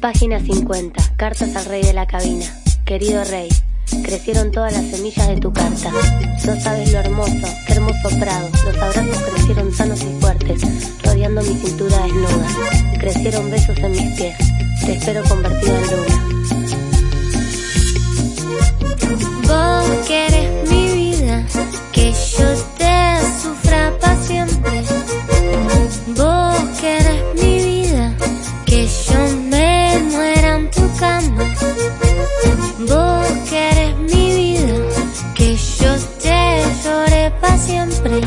Página 50. Cartas al rey de la cabina. Querido rey, crecieron todas las semillas de tu carta. No sabes lo hermoso, qué hermoso prado. Los abrazos crecieron sanos y fuertes, rodeando mi cintura desnuda. Crecieron besos en mis pies. Te espero convertido en luna. Que yo te llore para siempre.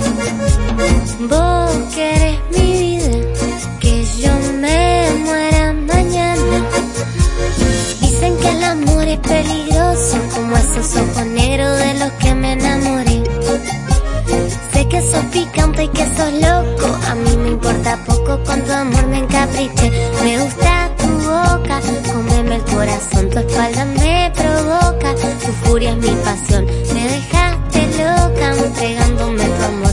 Vos querés mi vida, que yo me muera mañana. Dicen que el amor es peligroso, como esos ojos negros de los que me enamoré. Sé que sos picante y que sos loco, a mí me importa poco con tu amor me encapriché. Me gusta tu boca, cómeme el corazón, tu espalda me provoca, tu furia es mi pasión, boca entregándome tu amor.